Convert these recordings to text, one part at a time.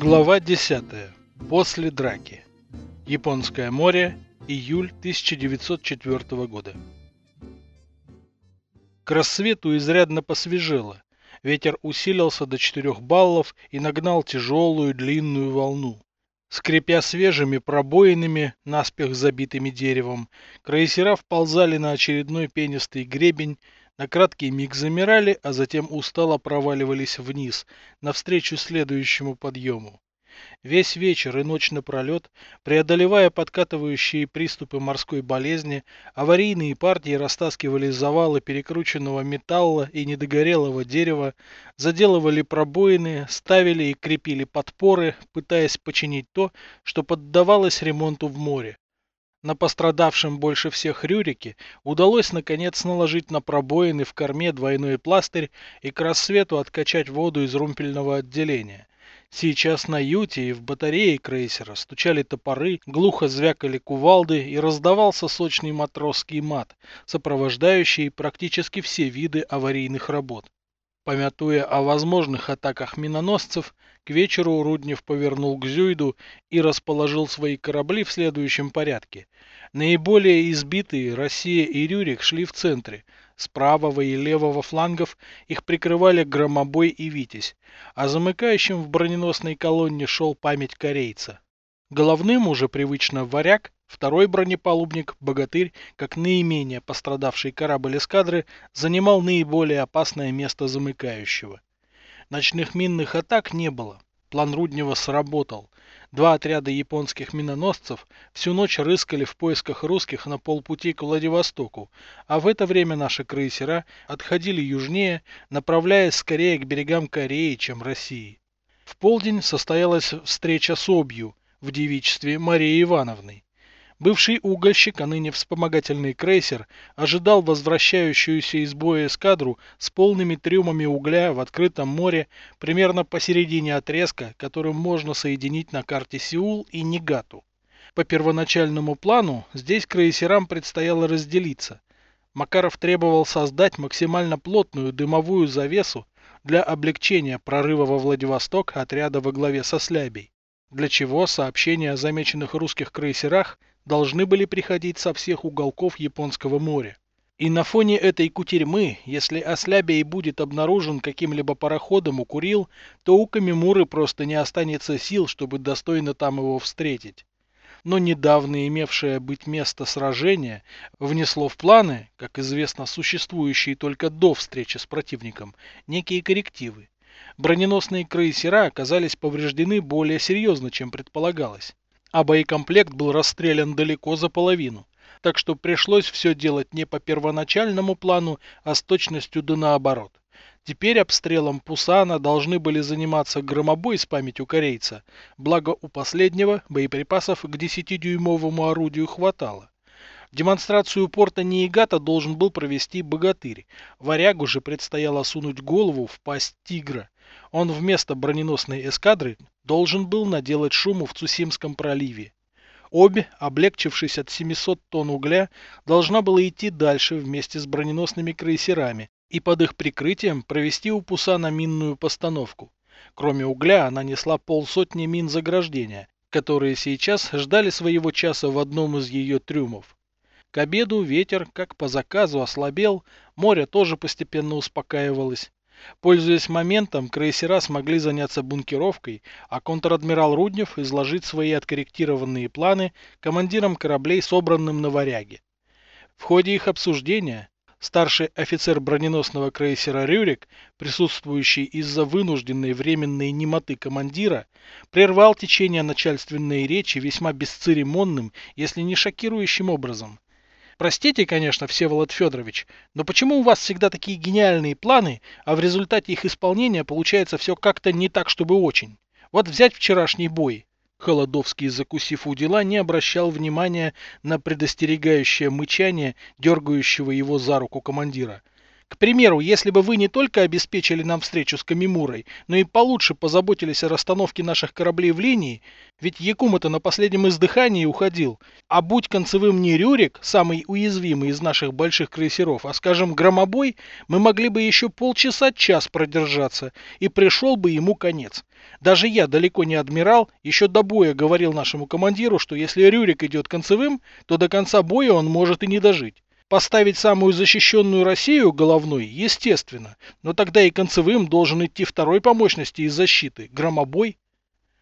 Глава 10. После драки. Японское море. Июль 1904 года. К рассвету изрядно посвежело. Ветер усилился до 4 баллов и нагнал тяжелую длинную волну. Скрипя свежими пробоинами, наспех забитыми деревом, крейсера вползали на очередной пенистый гребень, на краткий миг замирали, а затем устало проваливались вниз, навстречу следующему подъему. Весь вечер и ночь напролет, преодолевая подкатывающие приступы морской болезни, аварийные партии растаскивали завалы перекрученного металла и недогорелого дерева, заделывали пробоины, ставили и крепили подпоры, пытаясь починить то, что поддавалось ремонту в море. На пострадавшем больше всех Рюрике удалось наконец наложить на пробоины в корме двойной пластырь и к рассвету откачать воду из румпельного отделения. Сейчас на юте и в батарее крейсера стучали топоры, глухо звякали кувалды и раздавался сочный матросский мат, сопровождающий практически все виды аварийных работ. Помятуя о возможных атаках миноносцев, к вечеру Руднев повернул к Зюйду и расположил свои корабли в следующем порядке. Наиболее избитые Россия и Рюрик шли в центре, с правого и левого флангов их прикрывали Громобой и Витязь, а замыкающим в броненосной колонне шел память корейца. Головным уже привычно варяг, второй бронепалубник, богатырь, как наименее пострадавший корабль эскадры, занимал наиболее опасное место замыкающего. Ночных минных атак не было. План Руднева сработал. Два отряда японских миноносцев всю ночь рыскали в поисках русских на полпути к Владивостоку, а в это время наши крейсера отходили южнее, направляясь скорее к берегам Кореи, чем России. В полдень состоялась встреча с Обью в девичестве Марии Ивановны. Бывший угольщик, а ныне вспомогательный крейсер, ожидал возвращающуюся из боя эскадру с полными трюмами угля в открытом море примерно посередине отрезка, которым можно соединить на карте Сеул и Нигату. По первоначальному плану здесь крейсерам предстояло разделиться. Макаров требовал создать максимально плотную дымовую завесу для облегчения прорыва во Владивосток отряда во главе со Слябей для чего сообщения о замеченных русских крейсерах должны были приходить со всех уголков Японского моря. И на фоне этой кутерьмы, если Ослябей будет обнаружен каким-либо пароходом у Курил, то у Камимуры просто не останется сил, чтобы достойно там его встретить. Но недавно имевшее быть место сражения внесло в планы, как известно, существующие только до встречи с противником, некие коррективы. Броненосные крейсера оказались повреждены более серьезно, чем предполагалось а боекомплект был расстрелян далеко за половину. Так что пришлось все делать не по первоначальному плану, а с точностью да наоборот. Теперь обстрелом Пусана должны были заниматься громобой с памятью корейца, благо у последнего боеприпасов к 10-дюймовому орудию хватало. Демонстрацию порта Ниигата должен был провести богатырь. Варягу же предстояло сунуть голову в пасть тигра. Он вместо броненосной эскадры должен был наделать шуму в Цусимском проливе. Обе, облегчившись от 700 тонн угля, должна была идти дальше вместе с броненосными крейсерами и под их прикрытием провести у Пусана минную постановку. Кроме угля она несла полсотни мин заграждения, которые сейчас ждали своего часа в одном из ее трюмов. К обеду ветер, как по заказу, ослабел, море тоже постепенно успокаивалось. Пользуясь моментом, крейсера смогли заняться бункеровкой, а контр-адмирал Руднев изложить свои откорректированные планы командирам кораблей, собранным на варяге. В ходе их обсуждения старший офицер броненосного крейсера «Рюрик», присутствующий из-за вынужденной временной немоты командира, прервал течение начальственной речи весьма бесцеремонным, если не шокирующим образом. Простите, конечно, Всеволод Федорович, но почему у вас всегда такие гениальные планы, а в результате их исполнения получается все как-то не так, чтобы очень? Вот взять вчерашний бой. Холодовский, закусив у дела, не обращал внимания на предостерегающее мычание, дергающего его за руку командира. К примеру, если бы вы не только обеспечили нам встречу с Камимурой, но и получше позаботились о расстановке наших кораблей в линии, ведь Якума-то на последнем издыхании уходил, а будь концевым не Рюрик, самый уязвимый из наших больших крейсеров, а скажем Громобой, мы могли бы еще полчаса-час продержаться, и пришел бы ему конец. Даже я, далеко не адмирал, еще до боя говорил нашему командиру, что если Рюрик идет концевым, то до конца боя он может и не дожить. Поставить самую защищенную Россию головной, естественно, но тогда и концевым должен идти второй по мощности из защиты – громобой.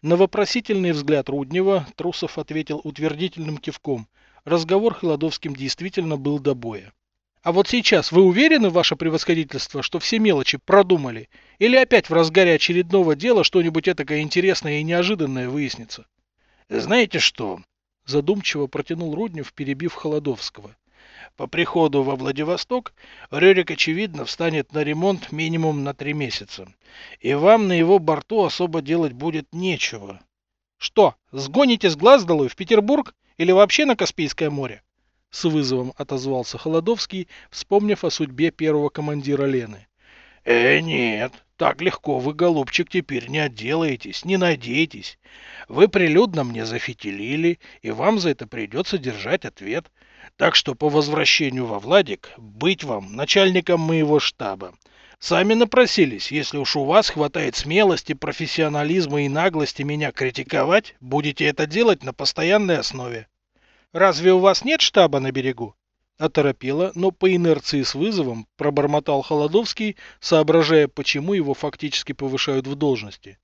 На вопросительный взгляд Руднева Трусов ответил утвердительным кивком. Разговор Холодовским действительно был до боя. А вот сейчас вы уверены, ваше превосходительство, что все мелочи продумали? Или опять в разгаре очередного дела что-нибудь этакое интересное и неожиданное выяснится? Знаете что? Задумчиво протянул Руднев, перебив Холодовского. По приходу во Владивосток Рерик, очевидно, встанет на ремонт минимум на три месяца. И вам на его борту особо делать будет нечего. Что, сгоните с глаз долой в Петербург или вообще на Каспийское море? С вызовом отозвался Холодовский, вспомнив о судьбе первого командира Лены. Э, нет, так легко вы, голубчик, теперь не отделаетесь, не надейтесь. Вы прилюдно мне зафитилили, и вам за это придется держать ответ. Так что по возвращению во Владик быть вам начальником моего штаба. Сами напросились, если уж у вас хватает смелости, профессионализма и наглости меня критиковать, будете это делать на постоянной основе. Разве у вас нет штаба на берегу? Оторопело, но по инерции с вызовом пробормотал Холодовский, соображая, почему его фактически повышают в должности.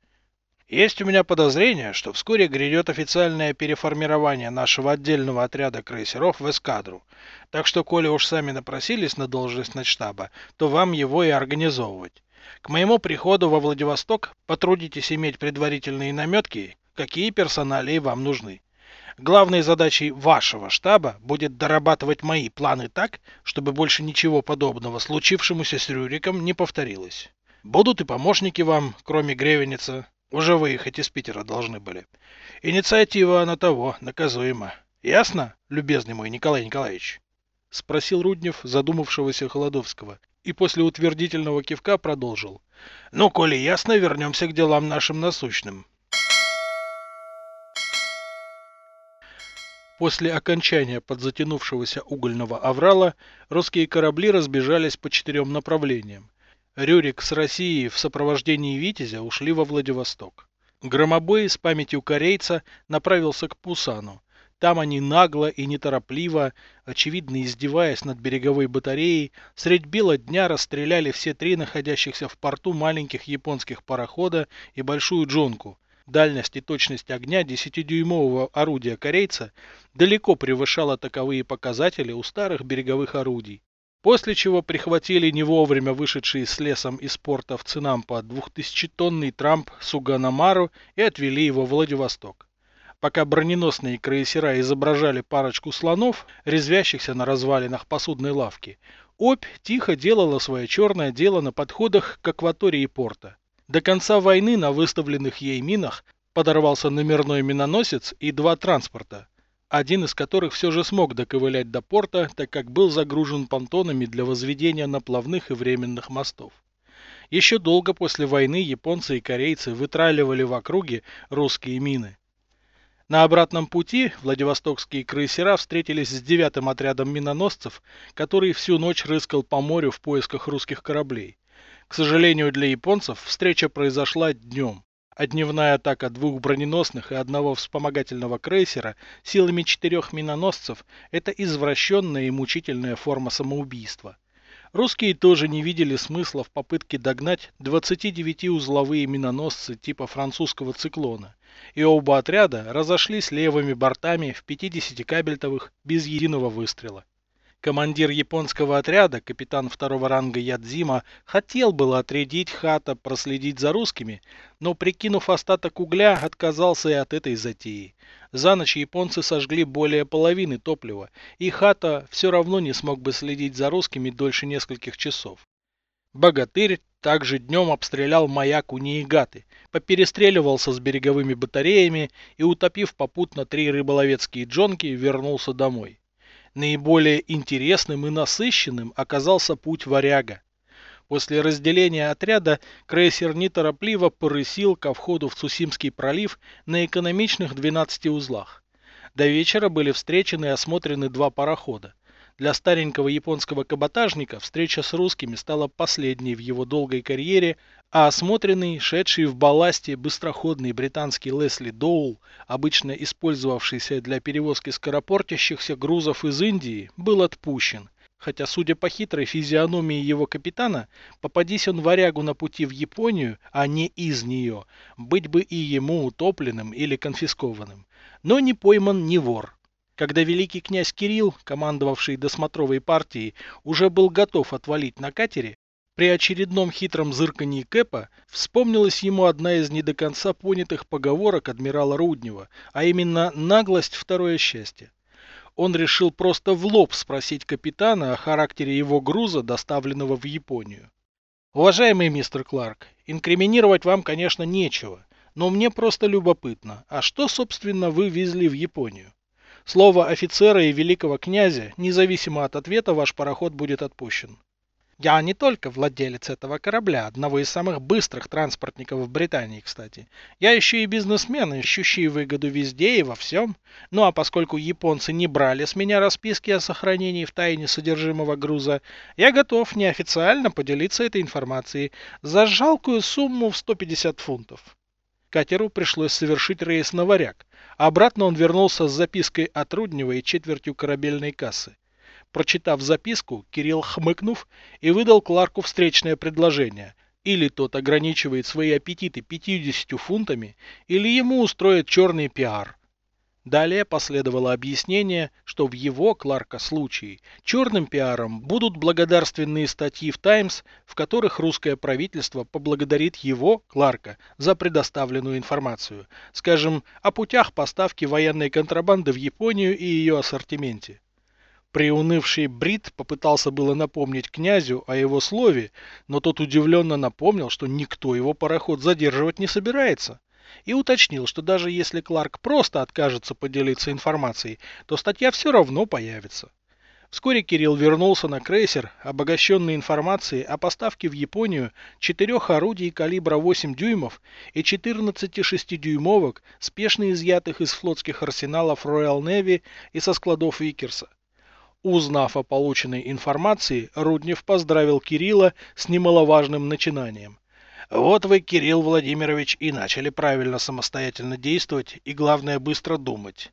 Есть у меня подозрение, что вскоре грядет официальное переформирование нашего отдельного отряда крейсеров в эскадру. Так что, коли уж сами напросились на должность начштаба, то вам его и организовывать. К моему приходу во Владивосток потрудитесь иметь предварительные наметки, какие персоналии вам нужны. Главной задачей вашего штаба будет дорабатывать мои планы так, чтобы больше ничего подобного случившемуся с Рюриком не повторилось. Будут и помощники вам, кроме Гревеница, уже выехать из Питера должны были. Инициатива она того, наказуема. Ясно, любезный мой Николай Николаевич? Спросил Руднев, задумавшегося Холодовского, и после утвердительного кивка продолжил. Ну, коли ясно, вернемся к делам нашим насущным. После окончания подзатянувшегося угольного аврала русские корабли разбежались по четырем направлениям. Рюрик с Россией в сопровождении Витязя ушли во Владивосток. Громобой с памятью корейца направился к Пусану. Там они нагло и неторопливо, очевидно издеваясь над береговой батареей, средь бела дня расстреляли все три находящихся в порту маленьких японских парохода и большую джонку. Дальность и точность огня 10-дюймового орудия корейца далеко превышала таковые показатели у старых береговых орудий после чего прихватили не вовремя вышедший с лесом из порта в Цинампа 2000-тонный трамп Суганамару и отвели его в Владивосток. Пока броненосные крейсера изображали парочку слонов, резвящихся на развалинах посудной лавки, Обь тихо делала свое черное дело на подходах к акватории порта. До конца войны на выставленных ей минах подорвался номерной миноносец и два транспорта, один из которых все же смог доковылять до порта, так как был загружен понтонами для возведения наплавных и временных мостов. Еще долго после войны японцы и корейцы вытраливали в округе русские мины. На обратном пути владивостокские крейсера встретились с девятым отрядом миноносцев, который всю ночь рыскал по морю в поисках русских кораблей. К сожалению для японцев, встреча произошла днем а дневная атака двух броненосных и одного вспомогательного крейсера силами четырех миноносцев – это извращенная и мучительная форма самоубийства. Русские тоже не видели смысла в попытке догнать 29-узловые миноносцы типа французского циклона, и оба отряда разошлись левыми бортами в 50-кабельтовых без единого выстрела. Командир японского отряда, капитан второго ранга Ядзима, хотел было отрядить Хата проследить за русскими, но, прикинув остаток угля, отказался и от этой затеи. За ночь японцы сожгли более половины топлива, и Хата все равно не смог бы следить за русскими дольше нескольких часов. Богатырь также днем обстрелял маяк у Ниигаты, поперестреливался с береговыми батареями и, утопив попутно три рыболовецкие джонки, вернулся домой. Наиболее интересным и насыщенным оказался путь варяга. После разделения отряда крейсер неторопливо порысил ко входу в Цусимский пролив на экономичных 12 узлах. До вечера были встречены и осмотрены два парохода. Для старенького японского каботажника встреча с русскими стала последней в его долгой карьере, а осмотренный, шедший в балласте быстроходный британский Лесли Доул, обычно использовавшийся для перевозки скоропортящихся грузов из Индии, был отпущен, хотя, судя по хитрой физиономии его капитана, попадись он варягу на пути в Японию, а не из нее, быть бы и ему утопленным или конфискованным. Но не пойман ни вор. Когда великий князь Кирилл, командовавший досмотровой партией, уже был готов отвалить на катере, при очередном хитром зыркании Кэпа вспомнилась ему одна из не до конца понятых поговорок адмирала Руднева, а именно «наглость – второе счастье». Он решил просто в лоб спросить капитана о характере его груза, доставленного в Японию. «Уважаемый мистер Кларк, инкриминировать вам, конечно, нечего, но мне просто любопытно, а что, собственно, вы везли в Японию?» Слово офицера и великого князя, независимо от ответа, ваш пароход будет отпущен. Я не только владелец этого корабля, одного из самых быстрых транспортников в Британии, кстати. Я еще и бизнесмен, ищущий выгоду везде и во всем. Ну а поскольку японцы не брали с меня расписки о сохранении в тайне содержимого груза, я готов неофициально поделиться этой информацией за жалкую сумму в 150 фунтов. Катеру пришлось совершить рейс на варяг. Обратно он вернулся с запиской от Руднева и четвертью корабельной кассы. Прочитав записку, Кирилл хмыкнув и выдал Кларку встречное предложение. Или тот ограничивает свои аппетиты 50 фунтами, или ему устроят черный пиар – Далее последовало объяснение, что в его, Кларка, случае черным пиаром будут благодарственные статьи в «Таймс», в которых русское правительство поблагодарит его, Кларка, за предоставленную информацию, скажем, о путях поставки военной контрабанды в Японию и ее ассортименте. Приунывший Брит попытался было напомнить князю о его слове, но тот удивленно напомнил, что никто его пароход задерживать не собирается и уточнил, что даже если Кларк просто откажется поделиться информацией, то статья все равно появится. Вскоре Кирилл вернулся на крейсер, обогащенный информацией о поставке в Японию четырех орудий калибра 8 дюймов и 14 6-дюймовок, спешно изъятых из флотских арсеналов Royal Navy и со складов Викерса. Узнав о полученной информации, Руднев поздравил Кирилла с немаловажным начинанием. Вот вы, Кирилл Владимирович, и начали правильно самостоятельно действовать и, главное, быстро думать.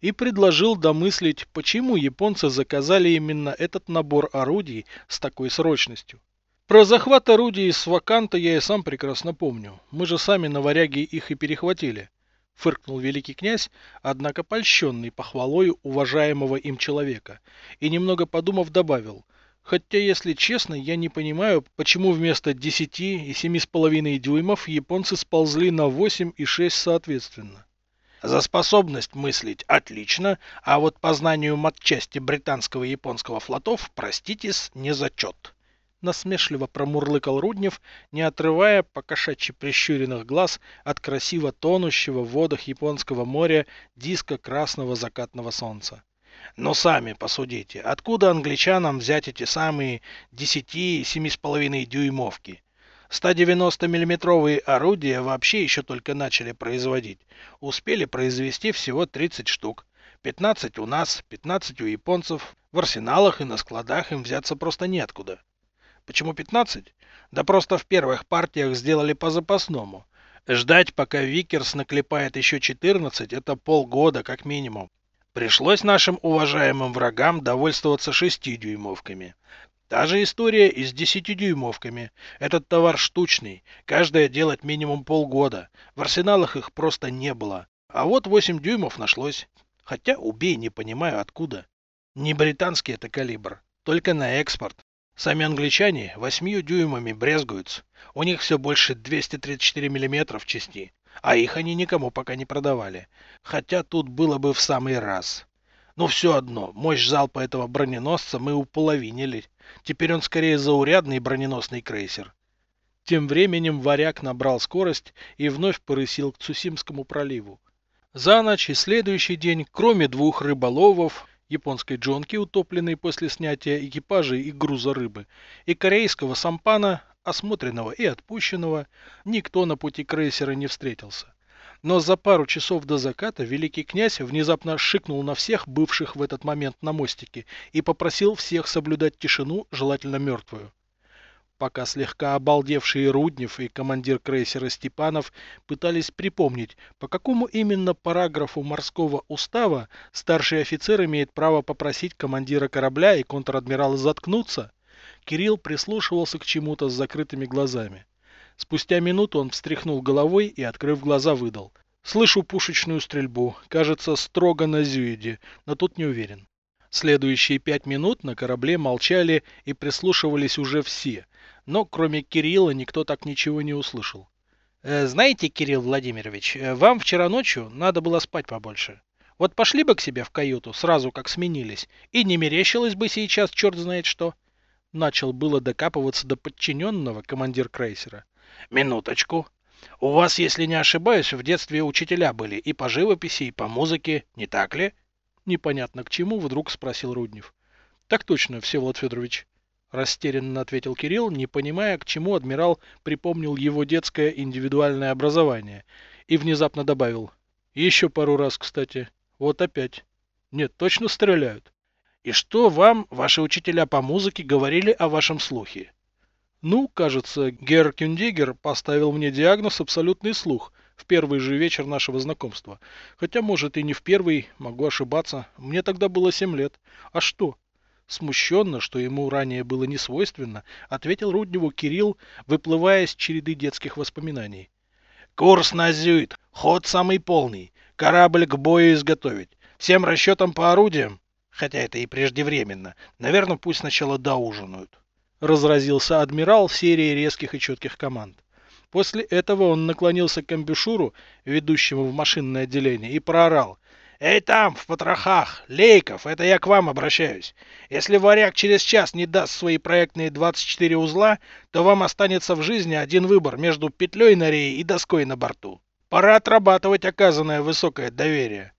И предложил домыслить, почему японцы заказали именно этот набор орудий с такой срочностью. Про захват орудий из Ваканта я и сам прекрасно помню. Мы же сами на варяге их и перехватили. Фыркнул великий князь, однако польщенный похвалой уважаемого им человека, и немного подумав добавил – Хотя, если честно, я не понимаю, почему вместо 10 и 7,5 дюймов японцы сползли на 8 и 6 соответственно. За способность мыслить отлично, а вот по знанию матчасти британского и японского флотов, проститесь, не зачет. Насмешливо промурлыкал Руднев, не отрывая покошачьи прищуренных глаз от красиво тонущего в водах Японского моря диска красного закатного солнца. Но сами посудите, откуда англичанам взять эти самые 10 и 7,5 дюймовки? 190-миллиметровые орудия вообще еще только начали производить. Успели произвести всего 30 штук. 15 у нас, 15 у японцев. В арсеналах и на складах им взяться просто неоткуда. Почему 15? Да просто в первых партиях сделали по запасному. Ждать, пока Викерс наклепает еще 14, это полгода как минимум. Пришлось нашим уважаемым врагам довольствоваться шестидюймовками. Та же история и с десятидюймовками. Этот товар штучный, каждая делать минимум полгода. В арсеналах их просто не было. А вот 8 дюймов нашлось. Хотя убей, не понимаю откуда. Не британский это калибр, только на экспорт. Сами англичане 8 дюймами брезгуются. У них все больше 234 миллиметров части. А их они никому пока не продавали. Хотя тут было бы в самый раз. Но все одно, мощь залпа этого броненосца мы уполовинили. Теперь он скорее заурядный броненосный крейсер. Тем временем варяг набрал скорость и вновь порысил к Цусимскому проливу. За ночь и следующий день, кроме двух рыболовов, японской джонки, утопленной после снятия экипажа и груза рыбы, и корейского сампана, осмотренного и отпущенного, никто на пути крейсера не встретился. Но за пару часов до заката великий князь внезапно шикнул на всех бывших в этот момент на мостике и попросил всех соблюдать тишину, желательно мертвую пока слегка обалдевшие Руднев и командир крейсера Степанов пытались припомнить, по какому именно параграфу морского устава старший офицер имеет право попросить командира корабля и контр-адмирала заткнуться, Кирилл прислушивался к чему-то с закрытыми глазами. Спустя минуту он встряхнул головой и, открыв глаза, выдал. Слышу пушечную стрельбу. Кажется, строго на Зюиде, но тут не уверен. Следующие пять минут на корабле молчали и прислушивались уже все, но кроме Кирилла никто так ничего не услышал. «Э, «Знаете, Кирилл Владимирович, э, вам вчера ночью надо было спать побольше. Вот пошли бы к себе в каюту, сразу как сменились, и не мерещилось бы сейчас черт знает что». Начал было докапываться до подчиненного командир крейсера. «Минуточку. У вас, если не ошибаюсь, в детстве учителя были и по живописи, и по музыке, не так ли?» Непонятно к чему вдруг спросил Руднев. «Так точно, Всеволод Федорович». Растерянно ответил Кирилл, не понимая, к чему адмирал припомнил его детское индивидуальное образование, и внезапно добавил. Еще пару раз, кстати. Вот опять. Нет, точно стреляют. И что вам, ваши учителя по музыке, говорили о вашем слухе? Ну, кажется, Герр Кюндигер поставил мне диагноз абсолютный слух в первый же вечер нашего знакомства. Хотя, может, и не в первый, могу ошибаться. Мне тогда было семь лет. А что? Смущенно, что ему ранее было не свойственно, ответил Рудневу Кирилл, выплывая из череды детских воспоминаний. «Курс на Зюит, ход самый полный, корабль к бою изготовить, всем расчетам по орудиям, хотя это и преждевременно, наверное, пусть сначала доужинают». Разразился адмирал серией резких и четких команд. После этого он наклонился к амбушюру, ведущему в машинное отделение, и проорал. «Эй там, в потрохах! Лейков, это я к вам обращаюсь. Если варяг через час не даст свои проектные 24 узла, то вам останется в жизни один выбор между петлей на рее и доской на борту. Пора отрабатывать оказанное высокое доверие».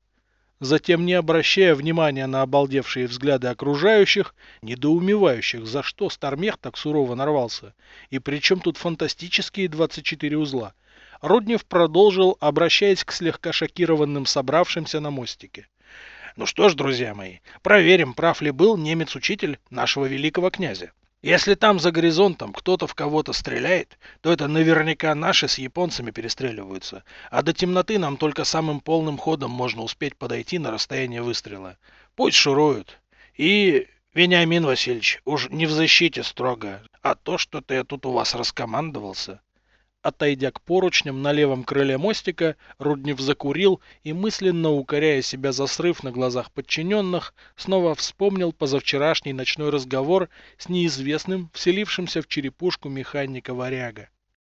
Затем, не обращая внимания на обалдевшие взгляды окружающих, недоумевающих, за что Стармех так сурово нарвался, и причем тут фантастические 24 узла, Руднев продолжил, обращаясь к слегка шокированным собравшимся на мостике. Ну что ж, друзья мои, проверим, прав ли был немец-учитель нашего великого князя. Если там за горизонтом кто-то в кого-то стреляет, то это наверняка наши с японцами перестреливаются, а до темноты нам только самым полным ходом можно успеть подойти на расстояние выстрела. Пусть шуруют. И, Вениамин Васильевич, уж не в защите строго, а то, что-то я тут у вас раскомандовался. Отойдя к поручням на левом крыле мостика, Руднев закурил и, мысленно укоряя себя за срыв на глазах подчиненных, снова вспомнил позавчерашний ночной разговор с неизвестным, вселившимся в черепушку механика Варяга.